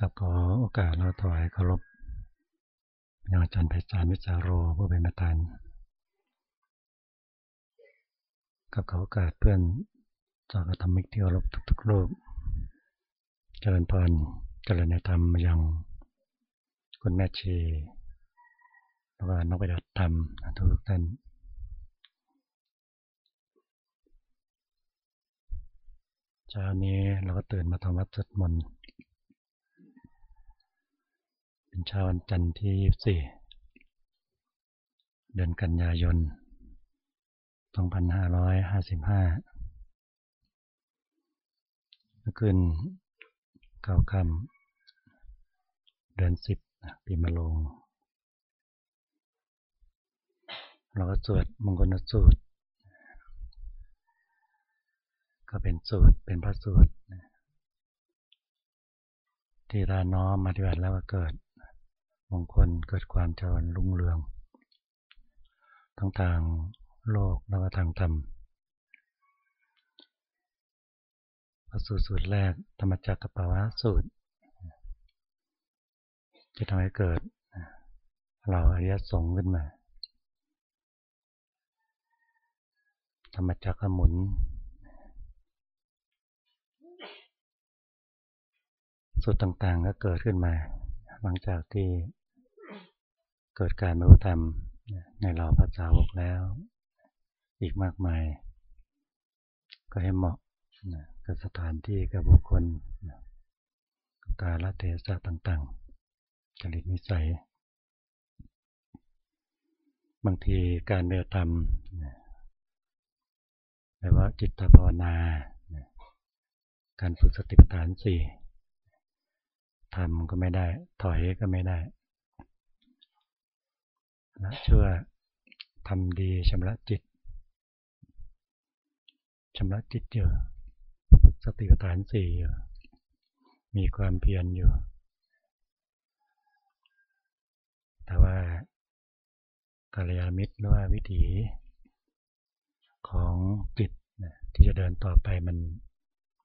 กับขอโอกาสเราถวายเคารพยังอาจารย์ไพศาลวิจารโรผู้เป็นประธานกับขอโอกาสเพื่อนจากธรรมิกที่เคารพทุกๆรูปเจริญพรเจริญในธรรมยังคุณแม่ชีแล้วก็นักปฏิบัติธรรมทุกท่านเช้านี้เราก็ตื่นมาทำวัดสวดมนต์ เป็นเช้าวันจันทร์ที่ 24 เดือนกันยายน 2555เมื่อคืนเก้าค่ำเดือน 10 ปีมะโรงเราก็สวดมงคลสูตร ก็เป็นสูตร เป็นพระสูตรที่ราน้อมมาฏิบัติแล้วก็เกิด มงคลเกิดความเจริญรุ่งเรือง ทั้งทางโลกแล้วก็ทางธรรมพระสูตรสูตรแรกธรรมจักรปวะสูตร จะทำให้เกิดเราอริยสงฆ์ขึ้นมา ธรรมจักรหมุนสูตรต่างๆก็เกิดขึ้นมา หลังจากที่ เกิดการบรรลุธรรมในเราพระสาวกแล้ว อีกมากมาย ก็ให้เหมาะกับสถานที่กับบุคคลกาลเทศะต่างๆจริตนิสัย บางทีการเรียธรรมแปลว่าจิตภาวนา การฝึกสติปัฏฐานสี่ทำก็ไม่ได้ ถอยก็ไม่ได้ ละชั่วทำดีชำระจิตชำระจิตอยู่ฝึกสติปัฏฐานสี่อยู่มีความเพียรอยู่ แต่ว่ากัลยาณมิตรหรือว่าวิถีของจิตที่จะเดินต่อไปมัน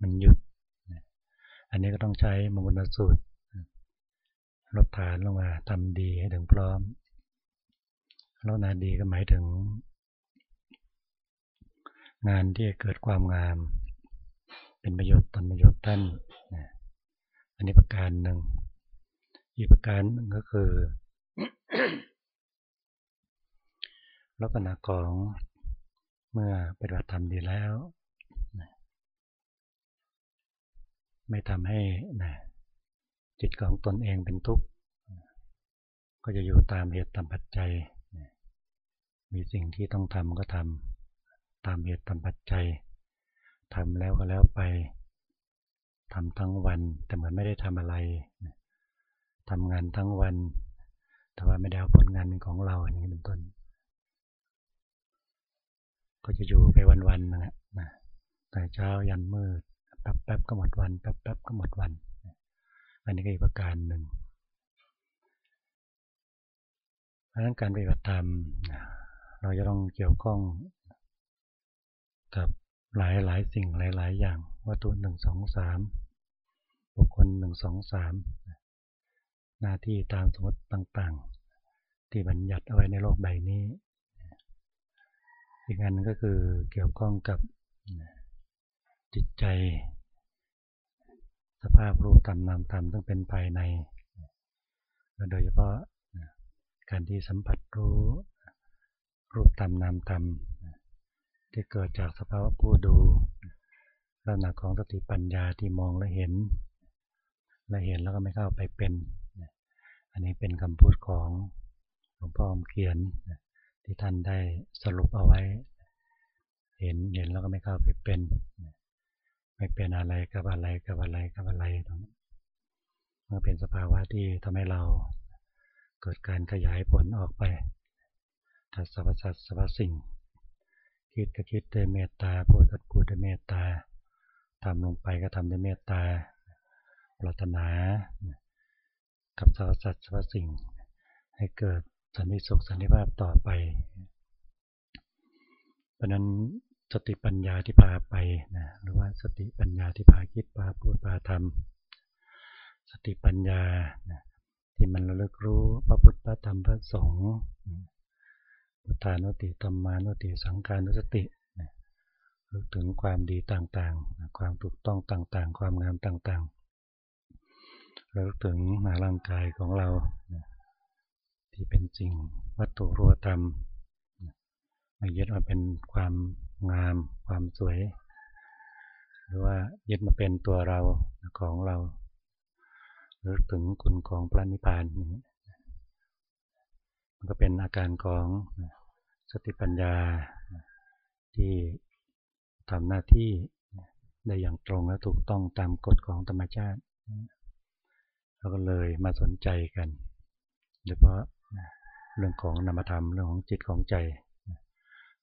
มันหยุด อันนี้ก็ต้องใช้มงคลสูตรลดฐานลงมาทำดีให้ถึงพร้อม แล้วนาดีก็หมายถึง งานที่เกิดความงาม เป็นประโยชน์ตนประโยชน์ท่านอันนี้ประการหนึ่งอีกประการหนึ่งก็คือ ลักษณะของเมื่อปฏิบัติธรรมดีแล้ว ไม่ทำให้จิตของตนเองเป็นทุกข์ ก็จะอยู่ตามเหตุตามปัจจัย มีสิ่งที่ต้องทำก็ทำตามเหตุตามปัจจัยทำแล้วก็แล้วไปทำทั้งวัน แต่เหมือนไม่ได้ทำอะไรทำงานทั้งวัน แต่ว่าไม่ได้เอาผลงานเป็นของเราอย่างนี้เป็นต้น ก็จะอยู่ไปวันๆนะนะแต่เช้ายันมืดแป๊บๆก็หมดวันแป๊บๆก็หมดวัน อันนี้ก็อีกประการหนึ่งเพราะฉะนั้นการปฏิบัติธรรม เราจะต้องเกี่ยวข้องกับหลายหลายสิ่งหลายหลายอย่างวัตถุหนึ่งสองสามบุคคลหนึ่งสองสามหน้าที่ตามสมมติต่างๆ ที่บัญญัติเอาไว้ในโลกใบนี้ อีกอันก็คือเกี่ยวข้องกับจิตใจ สภาพรูปธรรมนามธรรมต้องเป็นภายใน โดยเฉพาะการที่สัมผัสรู้ รูปธรรมนามธรรมที่เกิดจากสภาวะผู้ดูลักษณะของสติปัญญาที่มองและเห็น และเห็นแล้วก็ไม่เข้าไปเป็น อันนี้เป็นคำพูดของหลวงพ่อเขียนที่ท่านได้สรุปเอาไว้ เห็นเห็นแล้วก็ไม่เข้าไปเป็น ไม่เป็นอะไรกับอะไรกับอะไรกับอะไรตรงนี้มันเป็นสภาวะที่ทำให้เราเกิดการขยายผลออกไป ถ้าสรรพสัตว์สรรพสิ่ง คิดก็คิดด้วยเมตตาพูดก็พูดด้วยเมตตาทำลงไปก็ทำด้วยเมตตา ปรารถนา กับสรรพสัตว์สรรพสิ่ง ให้เกิดสันติสุขสันติภาพต่อไป เพราะนั้นสติปัญญาที่พาไปนะหรือว่าสติปัญญาที่พาคิดพาพูดพาทำสติปัญญาที่มันระลึกรู้พระพุทธพระธรรมพระสงฆ์ พุทธานุติธรรมานุติ สังการนุสติรู้ถึงความดีต่างๆ ความถูกต้องต่างๆ ความงามต่างๆรู้ถึงร่างกายของเรา ที่เป็นจริงวัตถุรูปธรรมม่ยึดมาเป็นความงาม ความสวย หรือว่ายึดมาเป็นตัวเราของเรารือถึงคุณของพระนิพพาน มันก็เป็นอาการของสติปัญญาที่ทำหน้าที่ได้อย่างตรงและถูกต้องตามกฎของธรรมชาติเราก็เลยมาสนใจกันโดยเฉพาะเรื่องของนามธรรมเรื่องของจิตของใจ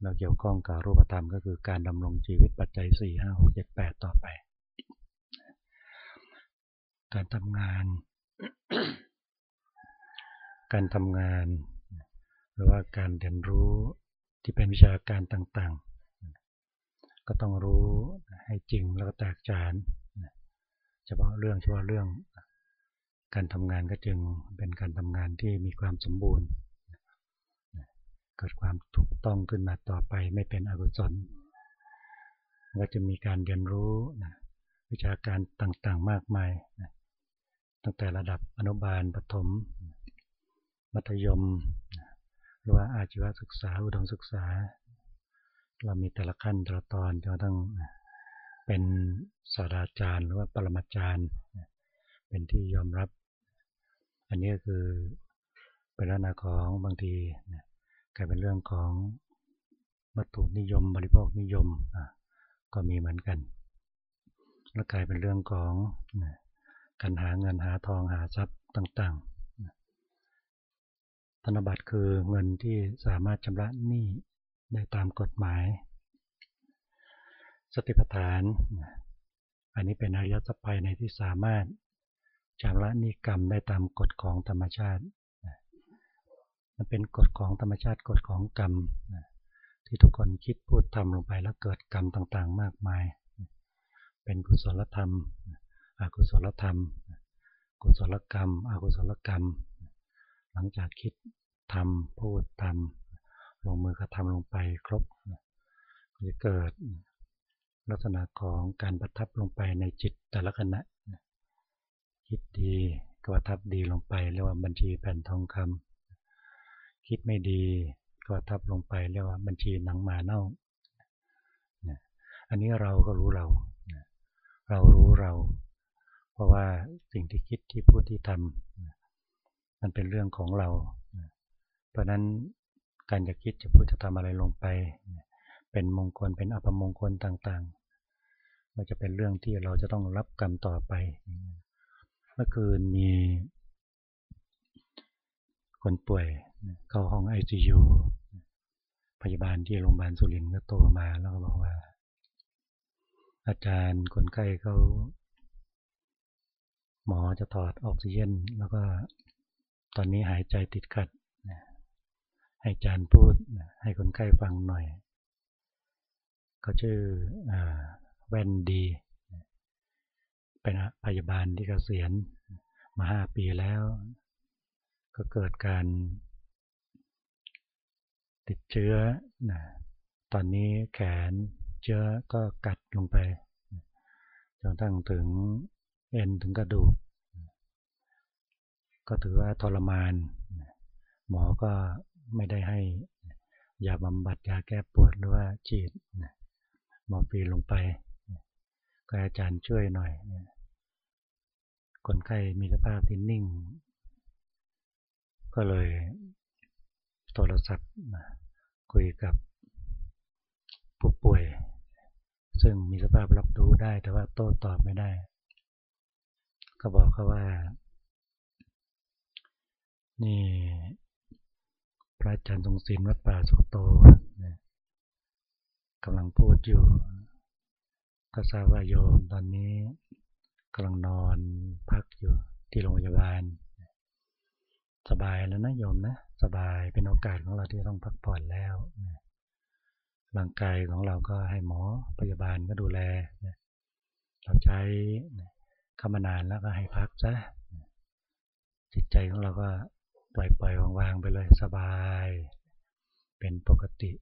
เราเกี่ยวข้องกับรูปธรรมก็คือการดำรงชีวิตปัจจัย 4 5 6 7 8 ต่อไป การทำงาน การทำงาน รือว่าการเรียนรู้ที่เป็นวิชาการต่างๆ ก็ต้องรู้ให้จริงแล้วก็แตกฉานเฉพาะเรื่องเฉพาะเรื่อง การทำงานก็จึงเป็นการทำงานที่มีความสมบูรณ์ เกิดความถูกต้องขึ้นมาต่อไปไม่เป็นอกุศลก็จะมีการเรียนรู้วิชาการต่างๆมากมาย ตั้งแต่ระดับอนุบาลปฐมมัธยม รือว่าอาชีวศึกษาอุดมศึกษา เรามีแต่ละขั้นแต่ละตอนจนต้องเป็นศาสตราจารย์ หรือว่าปรมาจารย์ เป็นที่ยอมรับ อันนี้ก็คือเป็นลักษณะของบางทีกลายเป็นเรื่องของวัตถุนิยม บริโภคนิยมก็มีเหมือนกันแล้วกลายเป็นเรื่องของการหาเงินหาทองหาทรัพย์ต่างๆ ธนบัตรคือเงินที่สามารถชำระหนี้ได้ตามกฎหมาย สติปัฏฐาน อันนี้เป็นอริยสัพยในที่สามารถชำระหนี้กรรมได้ตามกฎของธรรมชาติมันเป็นกฎของธรรมชาติกฎของกรรมที่ทุกคนคิดพูดทำลงไปแล้วเกิดกรรมต่างๆ มากมาย เป็นกุศลธรรมอกุศลธรรม กุศลกรรม อกุศลกรรม หลังจากคิดทำพูดทำลงมือกระทำลงไปครบจะเกิดลักษณะของการประทับลงไปในจิตแต่ละขณะคิดดีก็ประทับดีลงไปเรียกว่าบัญชีแผ่นทองคำคิดไม่ดีก็ประทับลงไปเรียกว่าบัญชีหนังหมาเน่าอันนี้เราก็รู้เรา เรารู้เรา เพราะว่าสิ่งที่คิดที่พูดที่ทำ มันเป็นเรื่องของเรา เพราะนั้นการจะคิดจะพูดจะทำอะไรลงไป เป็นมงคลเป็นอัปมงคลต่างๆ มันจะเป็นเรื่องที่เราจะต้องรับกรรมต่อไป เมื่อคืนมีคนป่วยเข้าห้องไอซียูพยาบาลที่โรงพยาบาลสุรินทร์ก็โทรมาแล้วก็บอกว่า อาจารย์คนไข้เขาหมอจะถอดออกซิเจนแล้วก็ ตอนนี้หายใจติดขัด ให้อาจารย์พูดให้คนไข้ฟังหน่อย ก็ชื่อแวนดี เป็นพยาบาลที่เกษียณมาห้าปีแล้ว ก็เกิดการติดเชื้อ ตอนนี้แขนเชื้อก็กัดลงไปจนตั้งถึงเอ็นถึงกระดูก ก็ถือว่าทรมาน หมอก็ไม่ได้ให้ยาบำบัดยาแก้ปวดหรือว่าฉีดหมอฟีลงไปก็อาจารย์ช่วยหน่อย คนไข้มีสภาพที่นิ่ง ก็เลยโทรศัพท์คุยกับผู้ป่วย ซึ่งมีสภาพรับรู้ได้แต่ว่าโต้ตอบไม่ได้ ก็บอกเขาว่า นี่ พระอาจารย์ทรงศิลวัดป่าสุโตกำลังพูดอยู่ก็ทราบว่าโยมตอนนี้กำลังนอนพักอยู่ที่โรงพยาบาล สบายแล้วนะโยมนะสบายเป็นโอกาสของเราที่ต้องพักผ่อนแล้วร่างกายของเราก็ให้หมอพยาบาลก็ดูแลเราใช้เข้ามานานแล้วก็ให้พักซะจิตใจของเราก็ ปล่อยปล่อยวางๆไปเลยสบาย เป็นปกติ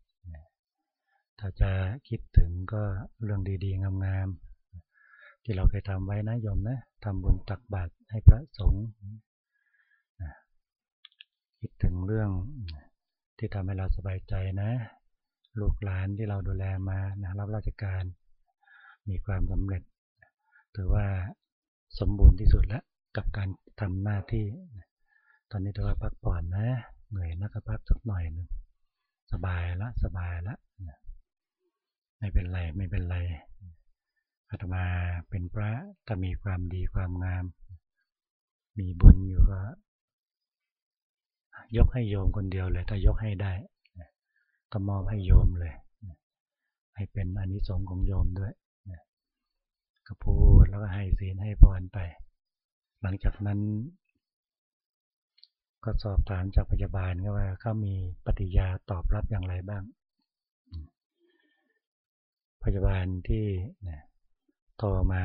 ถ้าจะคิดถึงก็เรื่องดีๆ งามๆ ที่เราเคยทำไว้นะโยมนะทำบุญตักบาตรให้พระสงฆ์คิดถึงเรื่องที่ทำให้เราสบายใจนะ ลูกหลานที่เราดูแลมานะรับราชการมีความสำเร็จ ถือว่าสมบูรณ์ที่สุดแล้วกับการทำหน้าที่ ตอนนี้ถือว่าพักผ่อนนะ เหนื่อยนักพักสักหน่อยนึงสบายละสบายละไม่เป็นไรไม่เป็นไรอาตมาเป็นพระถ้ามีความดีความงาม มีบุญอยู่ก็ยกให้โยมคนเดียวเลย ถ้ายกให้ได้ก็มอบให้โยมเลยให้เป็นอนิสงส์ของโยมด้วยก็พูดแล้วก็ให้ศีลให้พรไป หลังจากนั้น ก็สอบถามจากพยาบาลก็ว่าเขามีปฏิยาตอบรับอย่างไรบ้าง พยาบาลที่โทรมา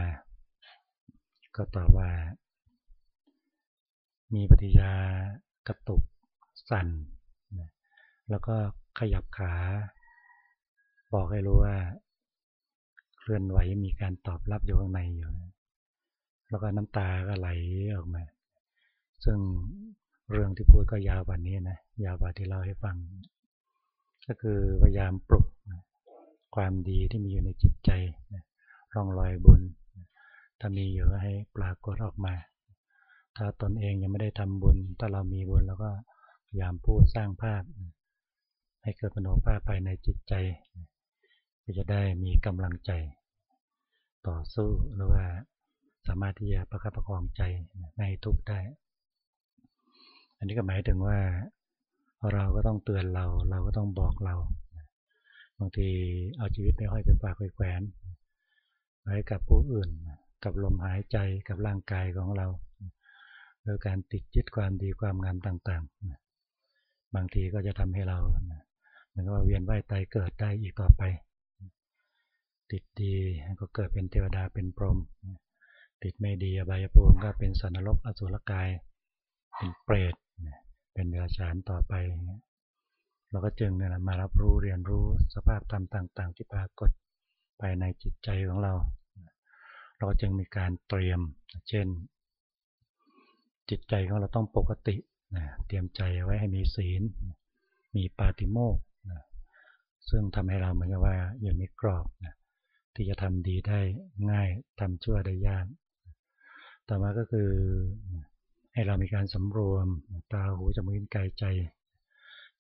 ก็ตอบว่า มีปฏิยากระตุกสั่นแล้วก็ขยับขา บอกให้รู้ว่าเคลื่อนไหวมีการตอบรับอยู่ข้างในอยู่ แล้วก็น้ำตาก็ไหลออกมา ซึ่ง เรื่องที่พูดก็ยาวกว่านี้นะยาวกว่าที่เล่าให้ฟัง ก็คือพยายามปลุกความดีที่มีอยู่ในจิตใจร่องรอยบุญ ถ้ามีอยู่ให้ปรากฏออกมา ถ้าตนเองยังไม่ได้ทำบุญ ถ้าเรามีบุญแล้วก็พยายามพูดสร้างภาพ ให้เกิดปนภาพภายในจิตใจก็จะได้มีกำลังใจ ต่อสู้หรือว่าสามารถที่จะประคับประคองใจไม่ทุกข์ได้ อันนี้ก็หมายถึงว่าเราก็ต้องเตือนเรา เราก็ต้องบอกเรา บางทีเอาชีวิตไปห้อยเป็นฝากไปแขวน ไว้กับผู้อื่น กับลมหายใจกับร่างกายของเราโดยการติดยึดความดีความงามต่างๆ บางทีก็จะทำให้เราเหมือนว่าเวียนว่ายตายเกิดได้อีกต่อไป ติดดีก็เกิดเป็นเทวดาเป็นพรหมติดไม่ดีอบายภูมิก็เป็นสันนรกอสุรกาย เป็นเปรต เป็นเดรัจฉานต่อไปเราก็จึงเนี่ยมารับรู้เรียนรู้สภาพธรรมต่าง ๆ ที่ปรากฏภายในจิตใจของเรา เราจึงมีการเตรียม เช่น จิตใจของเราต้องปกติเตรียมใจไว้ให้มีศีล มีปาติโมกซึ่งทำให้เราเหมือนกับว่าอยู่ในกรอบนะที่จะทำดีได้ง่ายทำชั่วได้ยาก ต่อมาก็คือ ให้เรามีการสำรวมตาหูจมูกกายใจ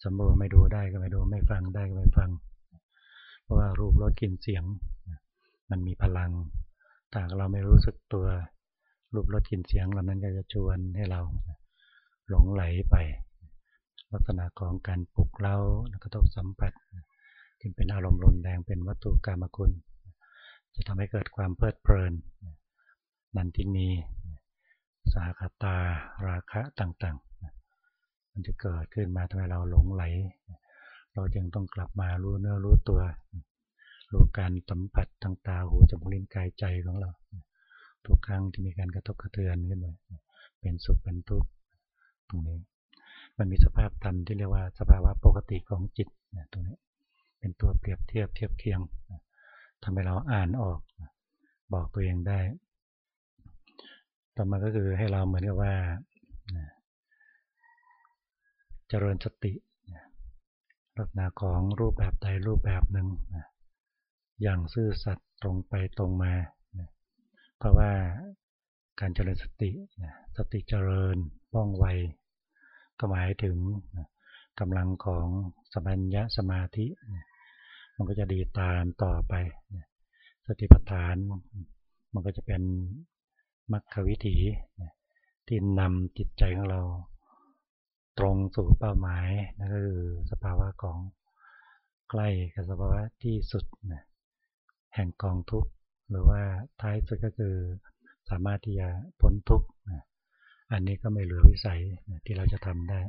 สำรวมไม่ดูได้ก็ไม่ดูไม่ฟังได้ก็ไม่ฟัง เพราะว่ารูปรสกลิ่นเสียง มันมีพลังถ้าเราไม่รู้สึกตัว รูปรสกลิ่นเสียงเหล่านั้นก็จะชวนให้เราหลงไหลไป ลักษณะของการปลุกเร้ากระทบสัมผัสที่เป็นอารมณ์รุนแรงเป็นวัตถุกรรมคุณ จะทำให้เกิดความเพลิดเพลิน นันทินี สาคตาราคะต่างๆ มันจะเกิดขึ้นมาทำให้เราหลงไหล เราจึงต้องกลับมารู้เนื้อรู้ตัว รู้การสัมผัสทางตาหูจมูกลิ้นกายใจของเรา ทุกครั้งที่มีการกระทบกระเทือนขึ้นมาเป็นสุขเป็นทุกข์ตรงนี้ มันมีสภาพธรรมที่เรียกว่าสภาวะปกติของจิตตรงนี้ เป็นตัวเปรียบเทียบเทียบเคียงทำให้เราอ่านออก บอกตัวเองได้ ต่อมาก็คือให้เราเหมือนกับว่าเจริญสติลักษณะของรูปแบบใดรูปแบบหนึ่งอย่างซื่อสัตย์ตรงไปตรงมา เพราะว่าการเจริญสติสติเจริญว่องไวก็หมายถึงกำลังของสมัญญะสมาธิมันก็จะดีตามต่อไป สติปัฏฐานมันก็จะเป็น มรรควิถีที่นำจิตใจของเรา ตรงสู่เป้าหมายนั่นก็คือสภาวะของใกล้กับสภาวะที่สุดแห่งกองทุกข์หรือว่าท้ายสุดก็คือสามารถที่จะพ้นทุกข์อันนี้ก็ไม่เหลือวิสัยที่เราจะทำได้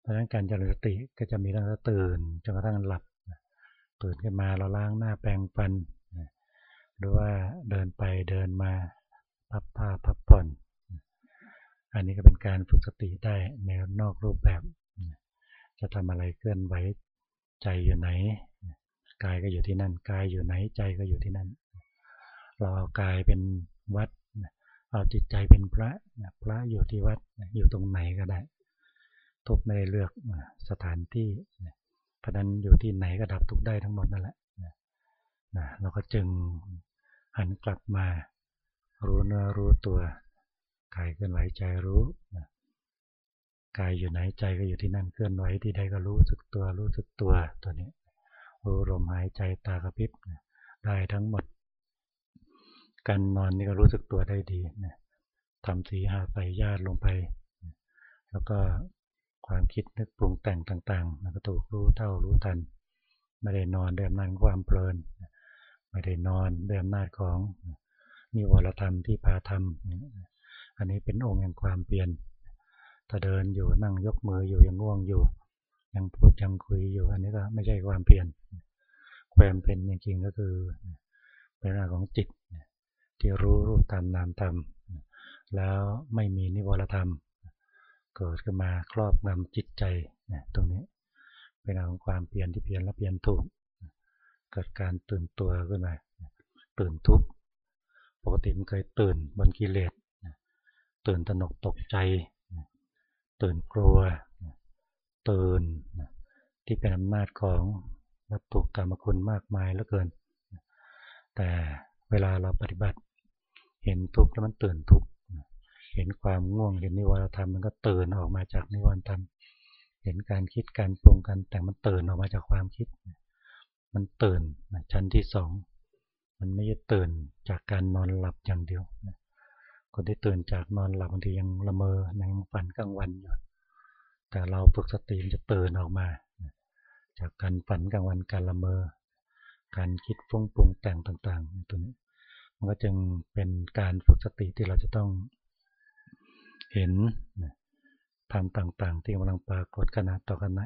เพราะฉะนั้นการเจริญสติก็จะมีตั้งแต่ตื่นจนกระทั่งหลับตื่นขึ้นมาเราล้างหน้าแปรงฟันหรือว่าเดินไปเดินมา พับผ้าพับผ่อน อันนี้ก็เป็นการฝึกสติได้ในนอกรูปแบบ จะทำอะไรเคลื่อนไหวใจอยู่ไหน กายก็อยู่ที่นั่น กายอยู่ไหนใจก็อยู่ที่นั่น เราเอากายเป็นวัด เอาจิตใจเป็นพระ พระอยู่ที่วัดอยู่ตรงไหนก็ได้ ทุกไม่ได้เลือกสถานที่เพราะนั้นอยู่ที่ไหนก็ดับทุกได้ทั้งหมดนั่นแหละนะเราก็จึงหันกลับมา รู้เนื้อรู้ตัวกายเคลื่อนไหวใจรู้กายอยู่ไหนใจก็อยู่ที่นั่นเคลื่อนไหวที่ใดก็รู้สึกตัวรู้สึกตัวตัวนี้ รู้ลมหายใจตากระพริบได้ทั้งหมด การนอนนี่ก็รู้สึกตัวได้ดีนะทำสีหาใส่ญาติลงไป แล้วก็ความคิดนึกปรุงแต่งต่างๆมันก็ถูกรู้เท่ารู้ทัน ไม่ได้นอนด้วยอำนาจความเพลิน ไม่ได้นอนด้วยอำนาจของ นิวรธรรมที่พาทำอันนี้เป็นองค์แห่งความเปลี่ยนถ้าเดินอยู่นั่งยกมืออยู่ยังง่วงอยู่ ยังพูดยังคุยอยู่ อันนี้ก็ไม่ใช่ความเปลี่ยน ความเป็นจริงๆก็คือเป็นเรื่องของจิตที่รู้รูปตามนามตามแล้วไม่มีนิวรธรรม เกิดขึ้นมาครอบงำจิตใจตรงนี้เป็นเรื่องของความเปลี่ยนที่เปลี่ยนและเปลี่ยนถูกเกิดการตื่นตัวขึ้นมาตื่นทุกข์ ปกติมันเคยตื่นบนกิเลสตื่นตนกตกใจ ตื่นกลัว ตื่นที่เป็นอำนาจของวัตถุกรรมคุณมากมายเหลือเกิน แต่เวลาเราปฏิบัติ เห็นทุกข์แล้วมันตื่นทุกข์เห็นความง่วงเห็นนิวรธรรมมันก็ตื่นออกมาจากนิวรธรรม เห็นการคิดการปรุงกันแต่มันตื่นออกมาจากความคิด มันตื่นชั้นที่สอง มันไม่ใช่ตื่นจากการนอนหลับอย่างเดียวคนที่ตื่นจากนอนหลับบางทียังละเมอในฝันกลางวันอยู่แต่เราฝึกสติมันจะตื่นออกมา จากการฝันกลางวันการละเมอ การคิดฟุ้งปรุงแต่งต่างๆตัวนี้มันก็จึงเป็นการฝึกสติที่เราจะต้องเห็นทำต่างๆ ที่กำลังปรากฏขณะต่อขณะ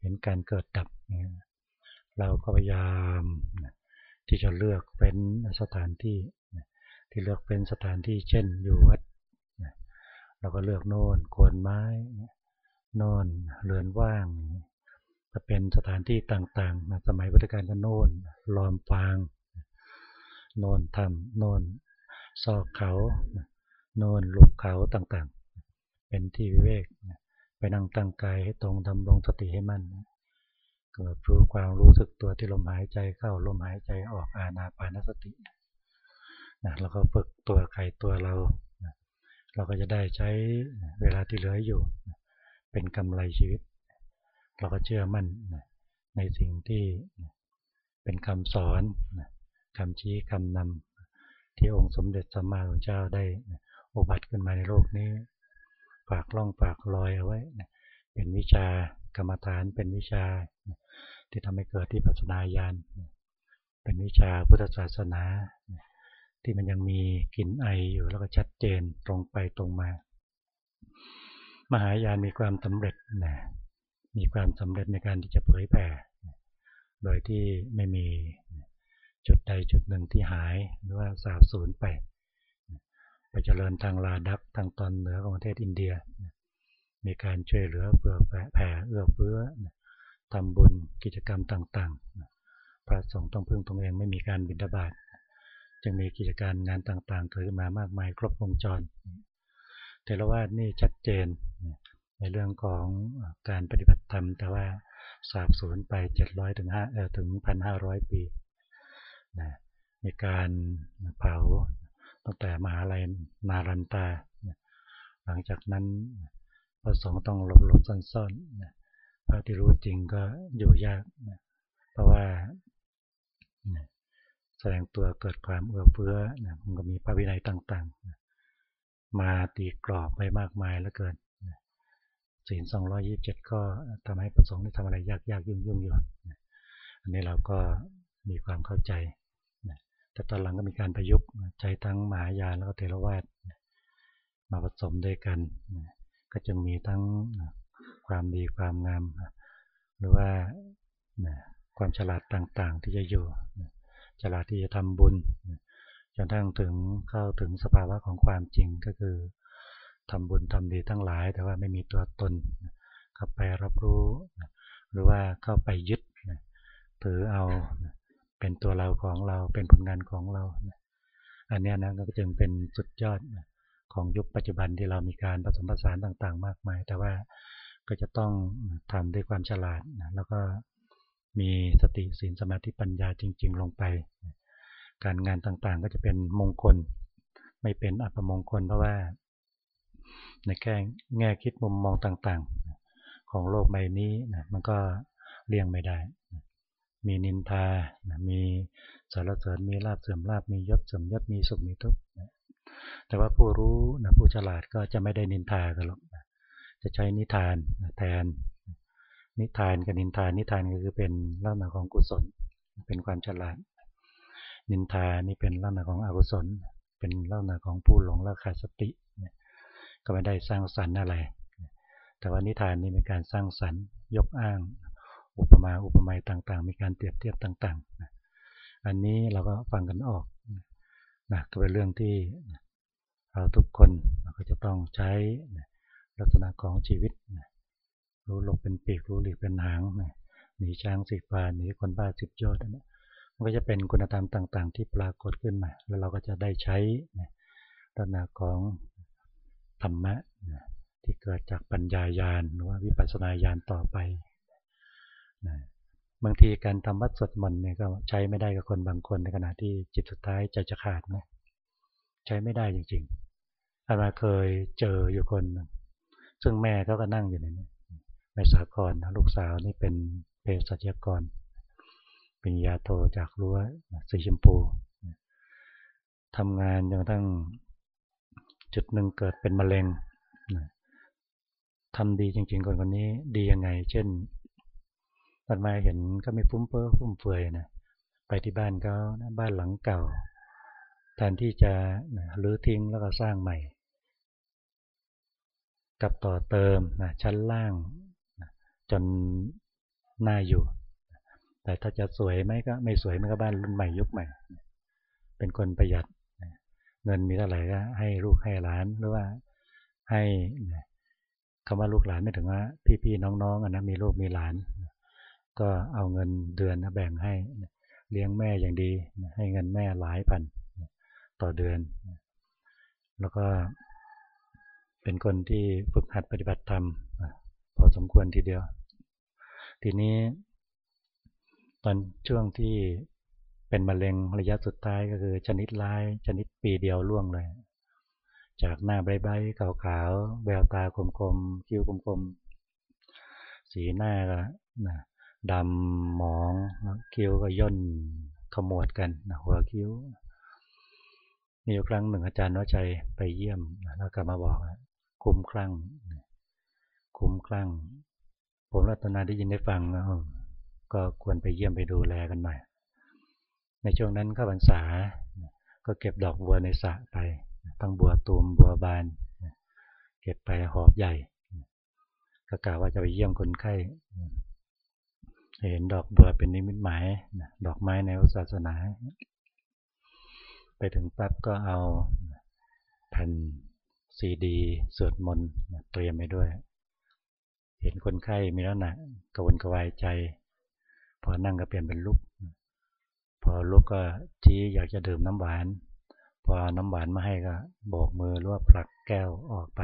เห็นการเกิดดับเราก็พยายาม ที่จะเลือกเป็นสถานที่ที่เลือกเป็นสถานที่เช่นอยู่วัดเราก็เลือกโน่นโคนไม้โน่นเรือนว่างจะเป็นสถานที่ต่างๆสมัยพุทธกาลก็โน่นลอมฟางโน่นทำโน่นซอกเขาโน่นลุกเขาต่างๆ เป็นที่วิเวกไปนั่งตั้งกายให้ตรงดำรงสติให้มั่นเกิดรู้ความรู้สึกตัวที่ลมหายใจเข้าลมหายใจออกอานาปานสตินะเราก็ฝึกตัวใครตัวเรานะเราก็จะได้ใช้เวลาที่เหลืออยู่นะเป็นกำไรชีวิต เราก็เชื่อมั่นนะในสิ่งที่นะเป็นคำสอนนะคำชี้คำนำที่องค์สมเด็จสัมมาสัมพุทธเจ้าได้นะอุบัติขึ้นมาในโลกนี้ ฝากล่องฝากลอยเอาไว้นะเป็นวิชา กรรมฐานเป็นวิชา ที่ทำให้เกิดที่ปัจจนาญาณเป็นวิชาพุทธศาสนา ที่มันยังมีกลิ่นไออยู่แล้วก็ชัดเจนตรงไปตรงมา มหายานมีความสำเร็จนะมีความสำเร็จในการที่จะเผยแผ่โดยที่ไม่มีจุดใดจุดหนึ่งที่หายหรือว่าสาบสูญไป ไปเจริญทางลาดักทางตอนเหนือของประเทศอินเดีย มีการช่วยเหลือเพื่อแผ่เอื้อเฟื้อทำบุญกิจกรรมต่างๆ พระสงฆ์ต้องพึ่งตรงเองไม่มีการบิณฑบาตจึงมีกิจการงานต่างๆเกิดขึ้นมามากมายครบวงจรเทรวาสนี่ชัดเจนในเรื่องของการปฏิบัติธรรม แต่ว่าสาบสูญไป 700ถึง5เอ่อถึง 1,500 ปีนะมีการเผาตั้งแต่มหาลัยนารันตา หลังจากนั้น พระสงฆ์ต้องหลบหลบซ่อนๆพระที่รู้จริงก็อยู่ยากเพราะว่าแสดงตัวเกิดความเอื้อเฟื้อนะมันก็มีพระวินัยต่างๆนะมาตีกรอบไปมากมายแล้วเกินศีลสองร้อยยิบเจ็ดก็ทำให้ประสงค์ได้ทำอะไรยากยากยุ่งยุ่งอยู่นะอันนี้เราก็มีความเข้าใจนะแต่ตอนหลังก็มีการประยุกต์ใจทั้งมหายานแล้วก็เทรวาสมาผสมด้วยกันนะ ก็จึงมีทั้งความดีความงาม หรือว่าความฉลาดต่างๆ ที่จะอยู่ฉลาดที่จะทำบุญจนทั้งถึงเข้าถึงสภาวะของความจริงก็คือทำบุญทำดีทั้งหลาย แต่ว่าไม่มีตัวตนเข้าไปรับรู้ หรือว่าเข้าไปยึดถือเอาเป็นตัวเราของเราเป็นผลงานของเรา อันนี้นะก็จึงเป็นสุดยอด ของยุคปัจจุบันที่เรามีการผสมผสานต่างๆ มากมาย แต่ว่าก็จะต้องทำด้วยความฉลาดนะแล้วก็มีสติศีลสมาธิปัญญาจริง ๆ ลงไป การงานต่างๆ ก็จะเป็นมงคล ไม่เป็นอัปมงคลเพราะว่า ในแง่แง่คิดมุมมองต่างๆ ของโลกใบนี้นะมันก็เลี่ยงไม่ได้ มีนินทา มีสารเสริญมีลาบเสื่อมลาบมียศเสื่อมยศมีสุขมีทุกข์ แต่ว่าผู้รู้นะผู้ฉลาดก็จะไม่ได้นินทากันหรอกจะใช้นิทานแทน นิทานกับนินทาน นิทานก็คือเป็นลักษณะของกุศล เป็นความฉลาด นินทานี่เป็นลักษณะของอกุศล เป็นลักษณะของผู้หลงและขาดสติ ก็ไม่ได้สร้างสรรค์อะไร แต่ว่านิทานนี่เป็นการสร้างสรรค์ ยกอ้าง อุปมาอุปไมยต่างๆ มีการเปรียบเทียบต่างๆ อันนี้เราก็ฟังกันออกนะก็เป็นเรื่องที่ เราทุกคนก็จะต้องใช้ลักษณะของชีวิต รู้หลบเป็นปีกรู้หลีกเป็นหางหนีช้างสิบปาหนีคนบ้าสิบยอดนะมันก็จะเป็นคุณธรรมต่าง ๆ ที่ปรากฏขึ้นมา แล้วเราก็จะได้ใช้ลักษณะของธรรมะที่เกิดจากปัญญายาณหรือว่าวิปัสสนาญาณต่อไปบางทีการทำวัดสวดมนต์เนี่ยก็ใช้ไม่ได้กับคนบางคนในขณะที่จิตสุดท้ายใจจะขาดนะใช้ไม่ได้จริงๆ อามาเคยเจออยู่คน ซึ่งแม่เขาก็นั่งอยู่ในนี้แม่สาครลูกสาวนี่เป็นเภสัชกรเป็นยาโทจากรั้วสีชมพูทำงานจนกระทั่งจุดหนึ่งเกิดเป็นมะเร็งทำดีจริง ๆ คนคนนี้ดียังไง เช่นตัดมาเห็นก็ไม่ฟุ้มเฟ้อฟุ่มเฟือยนะไปที่บ้านเขาบ้านหลังเก่าแทนที่จะรื้อทิ้งแล้วก็สร้างใหม่ กับต่อเติมนะชั้นล่างนะจนน่าอยู่ แต่ถ้าจะสวยไหมก็ไม่สวยมันก็บ้านรุ่นใหม่ยุคใหม่ เป็นคนประหยัด เงินมีเท่าไหร่ก็ให้ลูกให้หลานหรือว่าให้คำว่าลูกหลานไม่ถึงว่า พี่ๆน้องๆนะมีลูกมีหลาน ก็เอาเงินเดือนนะแบ่งให้ เลี้ยงแม่อย่างดี ให้เงินแม่หลายพันต่อเดือน แล้วก็ เป็นคนที่ฝึกหัดปฏิบัติธรรมพอสมควรทีเดียว ทีนี้ ตอนช่วงที่เป็นมะเร็งระยะสุดท้ายก็คือชนิดร้ายชนิดปีเดียวล่วงเลย จากหน้าใบๆขาวๆแววตาคมๆคิ้วคมๆสีหน้าก็ดำหมองคิ้วก็ย่นขมวดกันหัวคิ้ว มีครั้งหนึ่งอาจารย์วัชัยไปเยี่ยมแล้วกลับมาบอก คุ้มคลั่งคุ้มคลั่ง ผมรัตนาได้ยินได้ฟังก็ควรไปเยี่ยมไปดูแลกันหน่อย ในช่วงนั้นข้าพรรษา ก็เก็บดอกบัวในสระไป ทั้งบัวตูมบัวบาน เก็บไปหอบใหญ่ ก็กล่าวว่าจะไปเยี่ยมคนไข้ เห็นดอกบัวเป็นนิมิตหมายดอกไม้ในศาสนา ไปถึงปั๊บก็เอาแผ่น ซีดีสวดมนต์เตรียมไปด้วย เห็นคนไข้มีแล้วนะกระวนกระวายใจ พอนั่งก็เปลี่ยนเป็นลุก พอลุกก็ชี้อยากจะดื่มน้ำหวาน พอน้ำหวานมาให้ก็โบกมือหรือว่าผลักแก้วออกไป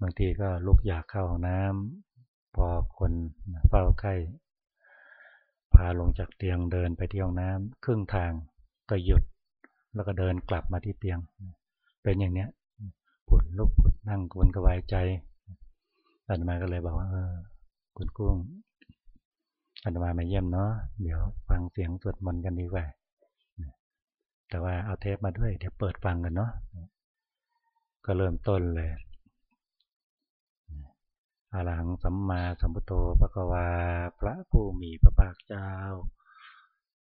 บางทีก็ลุกอยากเข้าห้องน้ำพอคนเฝ้าไข้พาลงจากเตียงเดินไปที่ห้องน้ำครึ่งทางก็หยุดแล้วก็เดินกลับมาที่เตียง เป็นอย่างเนี้ย ปวดลุกปวดนั่งกวนกระวายใจอาตมาก็เลยบอกว่าเออคุณกุ้งอาตมามาเยี่ยมเนาะเดี๋ยวฟังเสียงสวดมนต์กันดีกว่าแต่ว่าเอาเทปมาด้วย เดี๋ยวเปิดฟังกันเนาะก็เริ่มต้นเลยอาลังสัมมาสัมพุทโธพระกวา พระผู้มีพระภาคเจ้า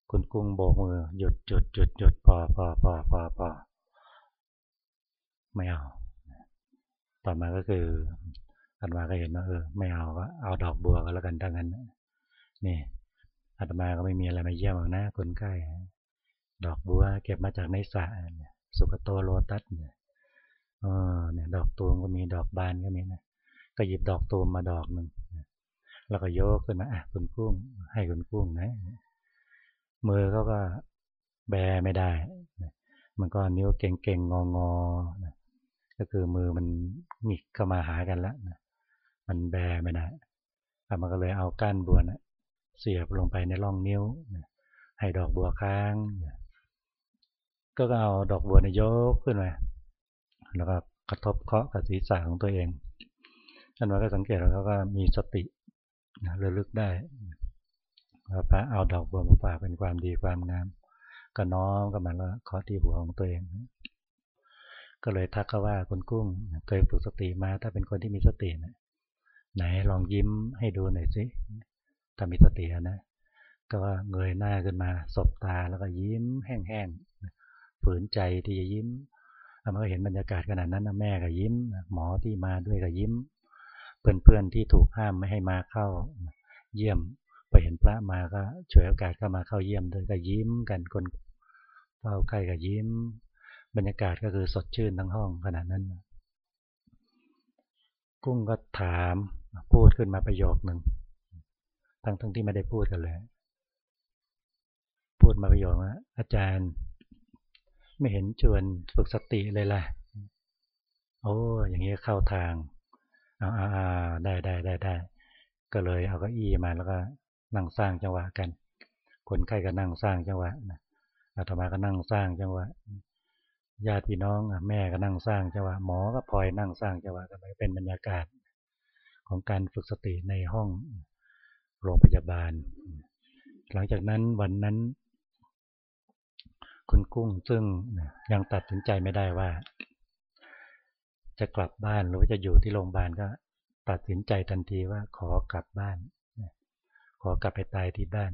คุณกุ้งโบกมือ หยุดหยุดหยุดหยุดพอพอพอพอพอไม่เอา ต่อมาก็คืออาตมาก็เห็นว่าเออไม่เอาก็เอาดอกบัวก็แล้วกันดังนั้นนี่อาตมาก็ไม่มีอะไรมาเยี่ยมหรอกนะคนใกล้ดอกบัวเก็บมาจากในสระสุกโตโลตัสเนี่ยออเนี่ยดอกตูมก็มีดอกบานก็มีนะก็หยิบดอกตูมมาดอกหนึ่งแล้วก็โยกขึ้นมาอะคุณกุ้ง ให้คุณกุ้งนะมือเขาก็แบไม่ได้ มันก็นิ้วเก่งๆงอๆ ก็คือมือมันหงิกเข้ามาหากันแล้วมันแบไม่ได้มันก็เลยเอาก้านบัวนะเสียบลงไปในร่องนิ้วให้ดอกบัวค้าง ก็เอาดอกบัวในยกขึ้นมาแล้วก็กระทบเคาะกับศีรษะของตัวเองท่านว่าก็สังเกตแล้วก็มีสติระลึกได้พระเอาดอกบัวมาฝากเป็นความดีความงาม ก็น้อมก็มาแล้วเคาะที่หัวของตัวเอง ก็เลยทักเขาว่าคุณกุ้งเคยฝึกสติมา ถ้าเป็นคนที่มีสตินะไหนลองยิ้มให้ดูหน่อยสิถ้ามีสตินะก็เงยหน้าขึ้นมาสบตาแล้วก็ยิ้มแห้งๆฝืนใจที่จะยิ้มเมื่อเห็นบรรยากาศขนาดนั้นแม่ก็ยิ้ม หมอที่มาด้วยก็ยิ้ม เพื่อนๆที่ถูกห้ามไม่ให้มาเข้าเยี่ยมไปเห็นพระมาก็ฉวยโอกาสเข้ามาเข้าเยี่ยมด้วยก็ยิ้มกันคนเฝ้าใกล้ก็ยิ้ม บรรยากาศก็คือสดชื่นทั้งห้องขนาดนั้น กุ้งก็ถามพูดขึ้นมาประโยคหนึ่งทั้งทั้งที่ไม่ได้พูดกันเลย พูดมาประโยคว่าอาจารย์ ไม่เห็นชวนฝึกสติเลยล่ะ โอ้อย่างนี้เข้าทางอ่าอาได้ได้ได้ได้ก็เลยเอาเก้าอี้มาแล้วก็นั่งสร้างจังหวะกัน คนไข้ก็นั่งสร้างจังหวะนะอาตมาก็นั่งสร้างจังหวะ ญาติพี่น้องแม่ก็นั่งสร้างจังหวะหมอก็พลอยนั่งสร้างจังหวะกันไปเป็นบรรยากาศของการฝึกสติในห้องโรงพยาบาล หลังจากนั้นวันนั้น คุณกุ้งซึ่งยังตัดสินใจไม่ได้ว่า จะกลับบ้านหรือว่าจะอยู่ที่โรงพยาบาลก็ตัดสินใจทันทีว่าขอกลับบ้าน ขอกลับไปตายที่บ้าน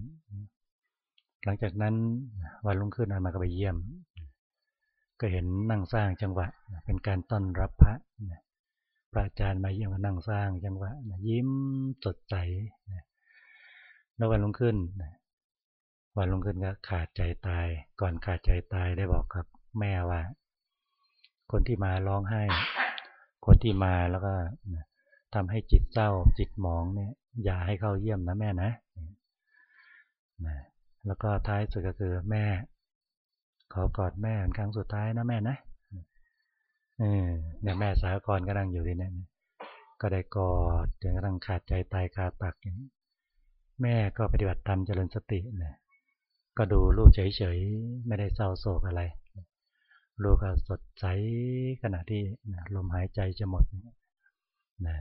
หลังจากนั้นวันรุ่งขึ้นอามาก็ไปเยี่ยม ก็เห็นนั่งสร้างจังหวะเป็นการต้อนรับพระพระอาจารย์มาเยี่ยมนั่งสร้างจังหวะยิ้มสดใสแล้ววันรุ่งขึ้นวันลงขึ้นก็ขาดใจตาย ก่อนขาดใจตายได้บอกกับแม่ว่า คนที่มาร้องไห้ คนที่มาแล้วก็ทำให้จิตเศร้าจิตหมองเนี่ย อย่าให้เข้าเยี่ยมนะแม่นะนะแล้วก็ท้ายสุดก็คือแม่ ขอกอดแม่ครั้งสุดท้ายนะแม่นะเออเนี่ยแม่สากรก็นั่งอยู่ที่นั่นก็ได้กอดจนกระทั่งขาดใจตายคาตักอย่างแม่ก็ปฏิบัติธรรมเจริญสตินะก็ดูลูกเฉยๆไม่ได้เศร้าโศกอะไร ลูกก็สดใสขณะที่ลมหายใจจะหมดนะ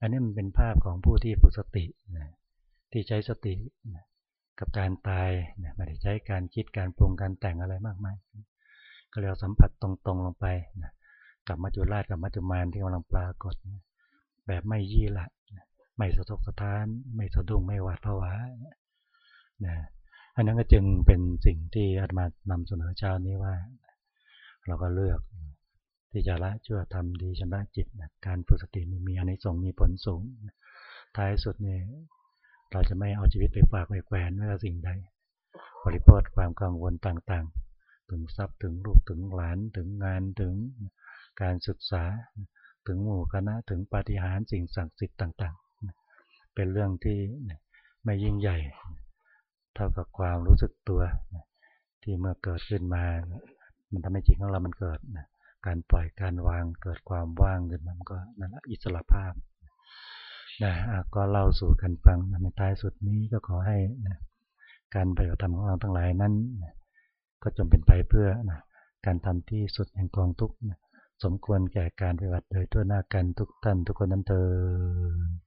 อันนี้มันเป็นภาพของผู้ที่ฝึกสตินะที่ใช้สตินะ กับการตายนะไม่ได้ใช้การคิดการปรุงการแต่งอะไรมากมายก็เลยสัมผัสตรงๆลงไปนะกับมัจจุราชกับมัจจุมานที่กำลังปรากฏ แบบไม่ยี่ละไม่สะทกสะท้าน ไม่สะดุ้งไม่หวาดผวานะอันนั้นก็จึงเป็นสิ่งที่อาตมานำเสนอเช้านี้ว่า เราก็เลือกที่จะละชั่วทำดีชำระจิตการฝึกสติมีอันในสงมีผลสูง ท้ายสุดเนี่ย เราจะไม่เอาชีวิตไปฝากไปแขวนไม่ว่าสิ่งใดบริโภคความกังวลต่างๆ ถึงทรัพย์ถึงลูกถึงหลานถึงงานถึงการศึกษาถึงหมู่คณะถึงปาฏิหาริย์สิ่งศักดิ์สิทธิ์ต่างๆ เป็นเรื่องที่ไม่ยิ่งใหญ่ เท่ากับความรู้สึกตัว ที่เมื่อเกิดขึ้นมา มันทำให้จิตของเรามันเกิดการปล่อยการวางเกิดความว่างขึ้นมันก็นั่นแหละอิสระภาพ นะก็เล่าสู่กันฟังในท้ายสุดนี้ก็ขอให้นะการปฏิบัติธรรมของเราทั้งหลายนั้นนะก็จงเป็นไปเพื่อนะการทำที่สุดแห่งกองทุกนะสมควรแก่การปฏิบัติโดยทั่วหน้ากันทุกท่านทุกคนนั้นเถิด